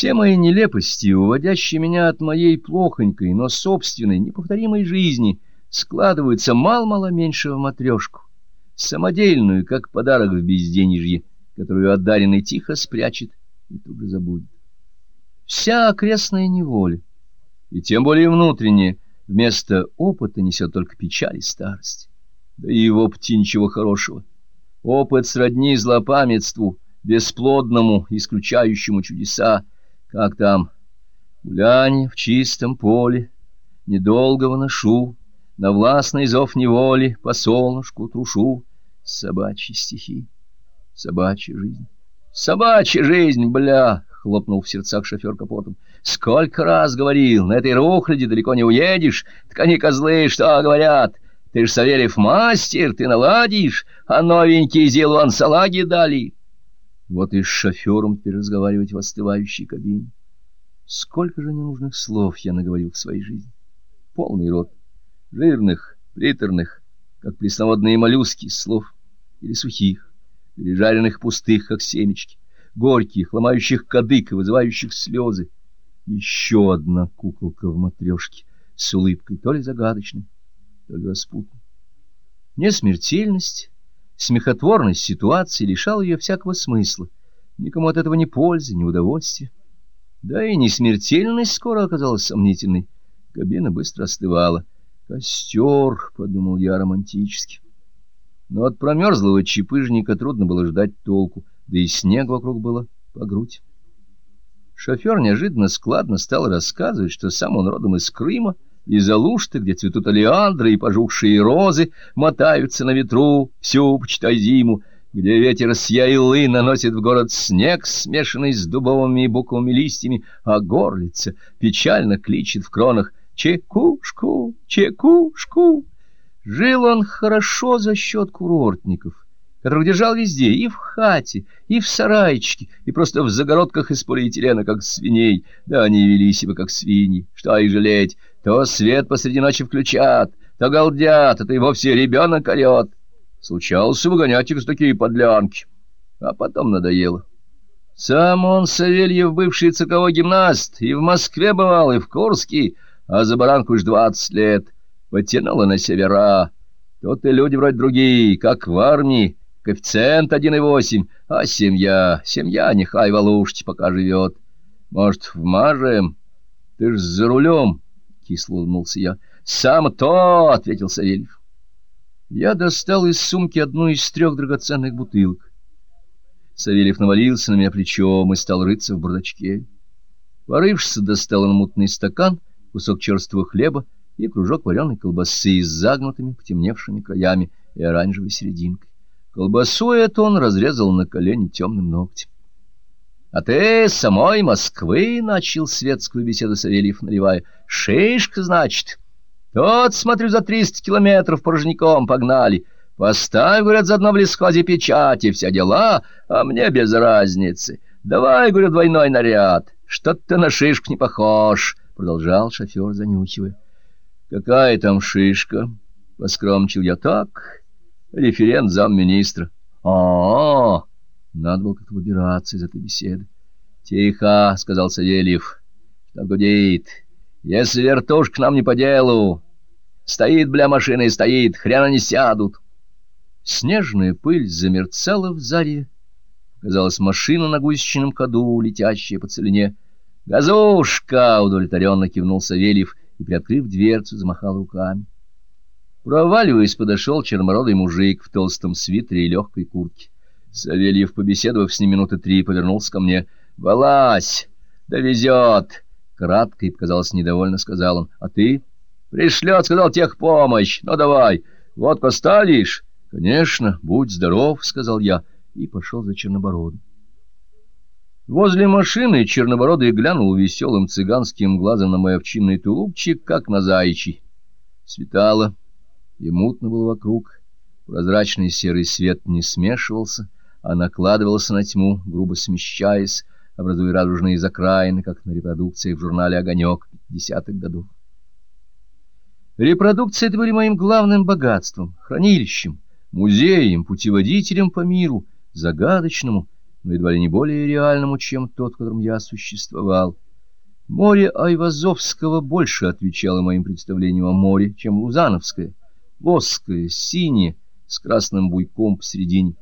Все мои нелепости, уводящие меня от моей плохонькой, но собственной, неповторимой жизни, складываются мало-мало меньше в матрешку, самодельную, как подарок в безденежье, которую одаренный тихо спрячет и тут же забудет. Вся окрестная неволя, и тем более внутренняя, вместо опыта несет только печаль и старость. Да и в опыте ничего хорошего. Опыт сродни злопамятству, бесплодному, исключающему чудеса, как там, гуляние в чистом поле, недолго выношу, на властный зов неволи по солнышку трушу собачьи стихи, собачья жизнь. Собачья жизнь, бля! — хлопнул в сердцах шофер капотом. — Сколько раз говорил, на этой рухляде далеко не уедешь, так они козлы, что говорят? Ты ж, Савельев, мастер, ты наладишь, а новенькие зелон салаги дали. Вот и с шофером теперь разговаривать в остывающей кабине. Сколько же ненужных слов я наговорил в своей жизни. Полный рот. Жирных, приторных, как пресноводные моллюски, слов. Или сухих, пережаренных пустых, как семечки. Горьких, ломающих кадык и вызывающих слезы. Еще одна куколка в матрешке с улыбкой, то ли загадочной, то ли распутной. Несмертельность Смехотворность ситуации лишала ее всякого смысла. Никому от этого ни пользы, ни удовольствия. Да и несмертельность скоро оказалась сомнительной. Кабина быстро остывала. «Костер», — подумал я романтически. Но от промерзлого чепыжника трудно было ждать толку, да и снег вокруг было по грудь. Шофер неожиданно складно стал рассказывать, что сам он родом из Крыма, из Алушты, где цветут олеандры и пожухшие розы, мотаются на ветру всю, почитай, зиму, где ветер с яйлы наносит в город снег, смешанный с дубовыми и буковыми листьями, а горлица печально кличет в кронах «Чекушку! Чекушку!». Жил он хорошо за счет курортников, которых держал везде, и в хате, и в сарайчике, и просто в загородках из полиэтилена, как свиней. Да они вели себя, как свиньи, что их жалеть. То свет посреди ночи включат, то галдят, а то и вовсе ребенок орет. Случалось выгонять их с такие подлянки, а потом надоело. Сам он, Савельев, бывший цирковой гимнаст, и в Москве бывал, и в Курске, а за баранку уж двадцать лет. Потянуло на севера. Тут и люди вроде другие, как в армии, коэффициент 1,8, а семья, семья нехай в Алуште пока живет. Может, вмажем? Ты ж за рулем, — кисло улыбнулся я. — Сам то, — ответил Савельев. Я достал из сумки одну из трех драгоценных бутылок. Савельев навалился на меня плечом и стал рыться в бардачке. Порывшись, достал он мутный стакан, кусок черствого хлеба и кружок вареной колбасы с загнутыми, потемневшими краями и оранжевой серединкой. Колбасу эту он разрезал на колени темным ногтем. — А ты самой Москвы начал светскую беседу Савельев, наливая. — Шишка, значит. Тот, смотрю, за триста километров порожняком погнали. Поставь, говорят, заодно в лесхозе печати, все дела, а мне без разницы. Давай, говорю, двойной наряд. Что-то ты на шишку не похож, — продолжал шофер, занюхивая. — Какая там шишка? — поскромчил я так референт замминистра. -о, надо было как-то выбираться из этой беседы. Тихо, сказал Савельев. Что гудит? Если вертушка к нам не по делу. Стоит, бля, машина и стоит, хрена не сядут. Снежная пыль замерцала в заре. Казалось, машина на гусечном ходу, летящая по целине. «Газушка!» — удовлетворенно кивнул Савельев и, приоткрыв дверцу, замахал руками. Проваливаясь, подошел черномородый мужик в толстом свитере и легкой куртке. Савельев, побеседовав с ним минуты три, повернулся ко мне. «Вылазь! Довезет!» Кратко и, показалось, недовольно сказал он. «А ты?» «Пришлет, — сказал, — техпомощь. Ну, давай. Водку сталишь?» «Конечно. Будь здоров, — сказал я, и пошел за Чернобородом. Возле машины Чернобородый глянул веселым цыганским глазом на мой овчинный тулупчик, как на заячий. Светало и мутно было вокруг. Прозрачный серый свет не смешивался, а накладывался на тьму, грубо смещаясь, образуя радужные закраины, как на репродукции в журнале «Огонек» десятых годов. Репродукции это были моим главным богатством, хранилищем, музеем, путеводителем по миру, загадочному, но едва ли не более реальному, чем тот, в котором я существовал. Море Айвазовского больше отвечало моим представлениям о море, чем Лузановское, воское, синее, с красным буйком посередине.